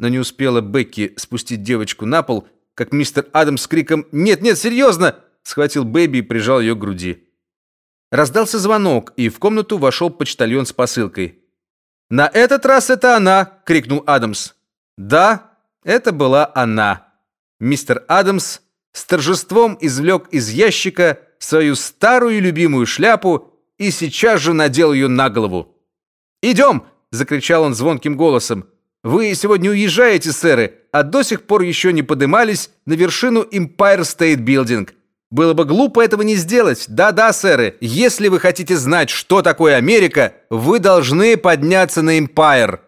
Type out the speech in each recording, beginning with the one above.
Но не успела Бекки спустить девочку на пол, как мистер Адамс с криком «Нет, нет, серьезно!» схватил Бэби и прижал ее к груди. Раздался звонок, и в комнату вошел почтальон с посылкой. «На этот раз это она!» — крикнул Адамс. «Да, это была она!» Мистер Адамс с торжеством извлек из ящика свою старую любимую шляпу и сейчас же надел ее на голову. «Идем!» — закричал он звонким голосом. «Вы сегодня уезжаете, сэры, а до сих пор еще не подымались на вершину Empire State Building. Было бы глупо этого не сделать. Да-да, сэры, если вы хотите знать, что такое Америка, вы должны подняться на Empire.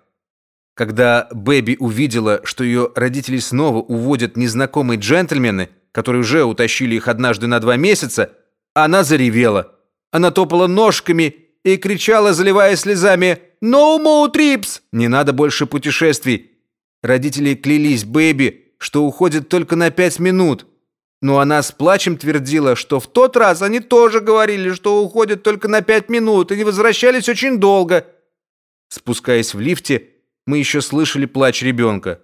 Когда Бэби увидела, что ее родители снова уводят незнакомые джентльмены, которые уже утащили их однажды на два месяца, она заревела. Она топала ножками и кричала, заливая слезами: "No more trips! Не надо больше путешествий!" Родители клялись Бэби, что уходят только на пять минут. Но она с плачем твердила, что в тот раз они тоже говорили, что уходят только на пять минут и не возвращались очень долго. Спускаясь в лифте, мы еще слышали плач ребенка.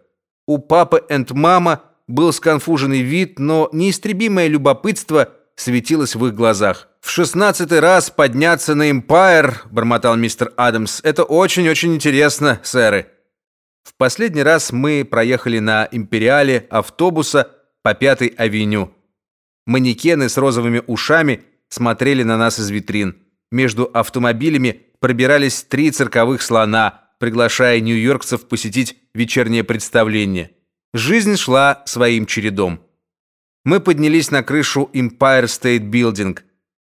У папы и мама был сконфуженный вид, но неистребимое любопытство светилось в их глазах. В шестнадцатый раз подняться на Empire, бормотал мистер Адамс. Это очень-очень интересно, сэры. В последний раз мы проехали на Империале автобуса по Пятой авеню. Манекены с розовыми ушами смотрели на нас из витрин. Между автомобилями пробирались три цирковых слона, приглашая нью-йоркцев посетить вечернее представление. Жизнь шла своим чередом. Мы поднялись на крышу Empire State Building.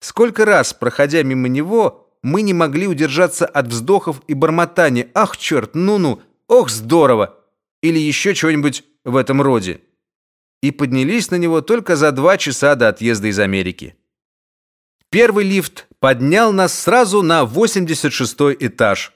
Сколько раз, проходя мимо него, мы не могли удержаться от вздохов и бормотания: "Ах, черт, ну-ну, ох, здорово!" или еще чего-нибудь в этом роде и поднялись на него только за два часа до отъезда из Америки. Первый лифт поднял нас сразу на 86 этаж.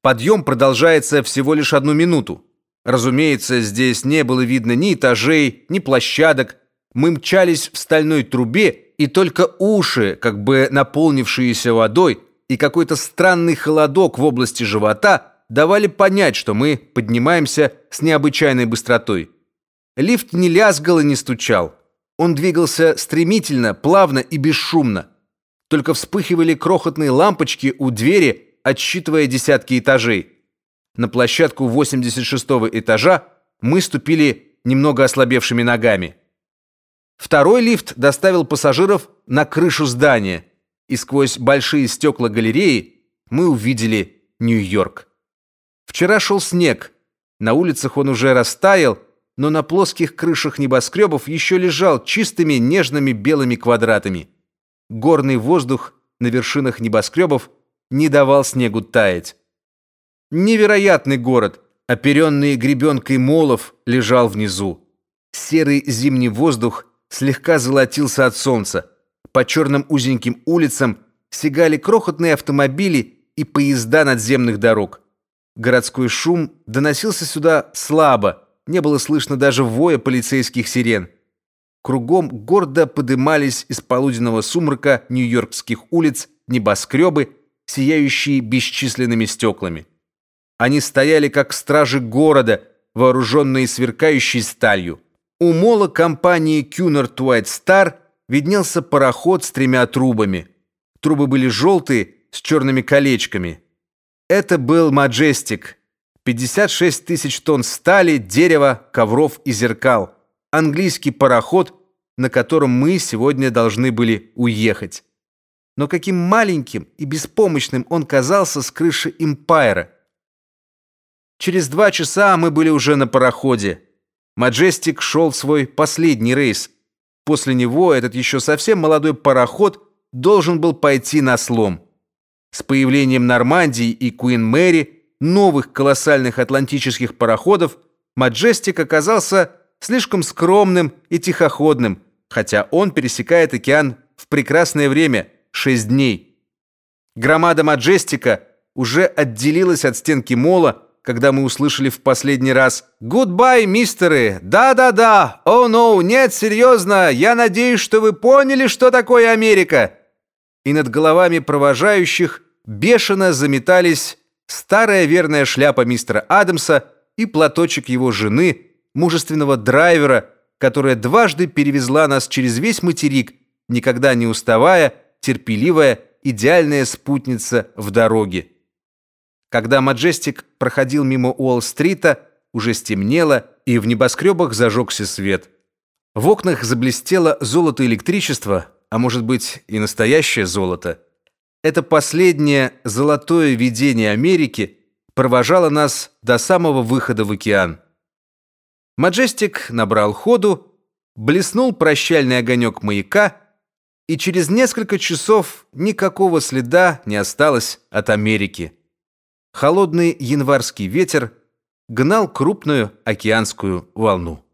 Подъем продолжается всего лишь одну минуту. Разумеется, здесь не было видно ни этажей, ни площадок. Мы мчались в стальной трубе, и только уши, как бы наполнившиеся водой, и какой-то странный холодок в области живота давали понять, что мы поднимаемся с необычайной быстротой. Лифт не лязгал и не стучал. Он двигался стремительно, плавно и бесшумно. Только вспыхивали крохотные лампочки у двери, отсчитывая десятки этажей. На площадку 86-го этажа мы ступили немного ослабевшими ногами. Второй лифт доставил пассажиров на крышу здания, и сквозь большие стекла галереи мы увидели Нью-Йорк. Вчера шел снег, на улицах он уже растаял, но на плоских крышах небоскребов еще лежал чистыми нежными белыми квадратами. Горный воздух на вершинах небоскребов не давал снегу таять. Невероятный город, оперенный гребенкой молов, лежал внизу. Серый зимний воздух слегка золотился от солнца. По черным узеньким улицам сигали крохотные автомобили и поезда надземных дорог. Городской шум доносился сюда слабо, не было слышно даже воя полицейских сирен. Кругом гордо подымались из полуденного сумрака нью-йоркских улиц небоскребы, сияющие бесчисленными стеклами. Они стояли как стражи города, вооруженные сверкающей сталью. У мола компании Cunard White Star виднелся пароход с тремя трубами. Трубы были желтые с черными колечками. Это был Majestic, 56 тысяч тонн стали, дерева, ковров и зеркал. Английский пароход, на котором мы сегодня должны были уехать. Но каким маленьким и беспомощным он казался с крыши Импайра. Через два часа мы были уже на пароходе. Маджестик шел свой последний рейс. После него этот еще совсем молодой пароход должен был пойти на слом. С появлением Нормандии и Куин Мэри новых колоссальных атлантических пароходов Маджестик оказался слишком скромным и тихоходным, хотя он пересекает океан в прекрасное время шесть дней. Громада Маджестика уже отделилась от стенки мола, когда мы услышали в последний раз «Goodbye, мистеры! Да-да-да! О, oh, no! Нет, серьезно! Я надеюсь, что вы поняли, что такое Америка!» И над головами провожающих бешено заметались старая верная шляпа мистера Адамса и платочек его жены, мужественного драйвера, которая дважды перевезла нас через весь материк, никогда не уставая, терпеливая, идеальная спутница в дороге. Когда Маджестик проходил мимо Уолл-стрита, уже стемнело, и в небоскребах зажегся свет. В окнах заблестело золото электричества, а может быть и настоящее золото. Это последнее золотое видение Америки провожало нас до самого выхода в океан. Маджестик набрал ходу, блеснул прощальный огонек маяка, и через несколько часов никакого следа не осталось от Америки. Холодный январский ветер гнал крупную океанскую волну.